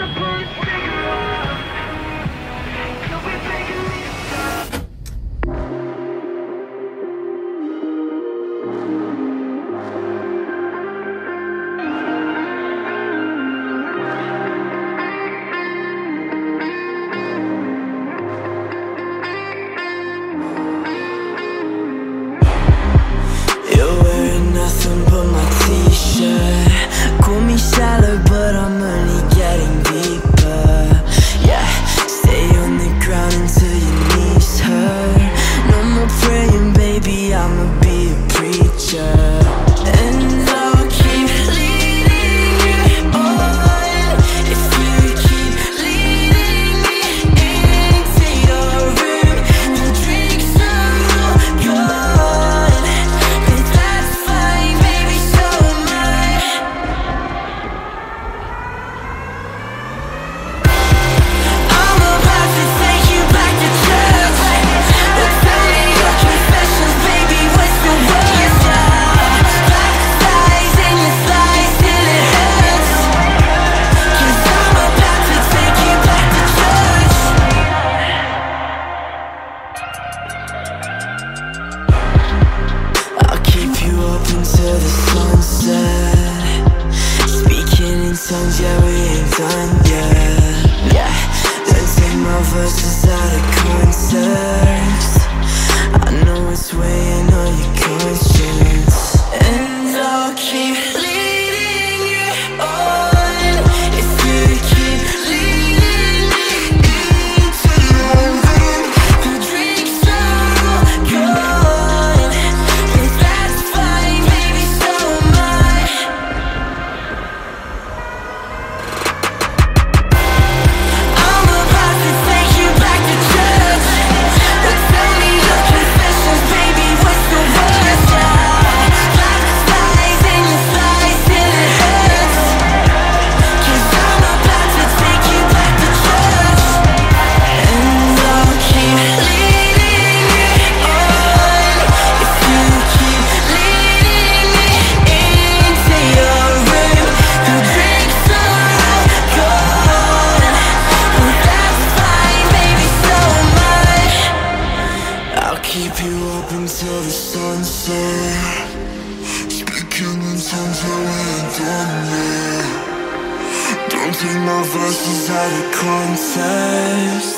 Thank you. dream take my verses out of context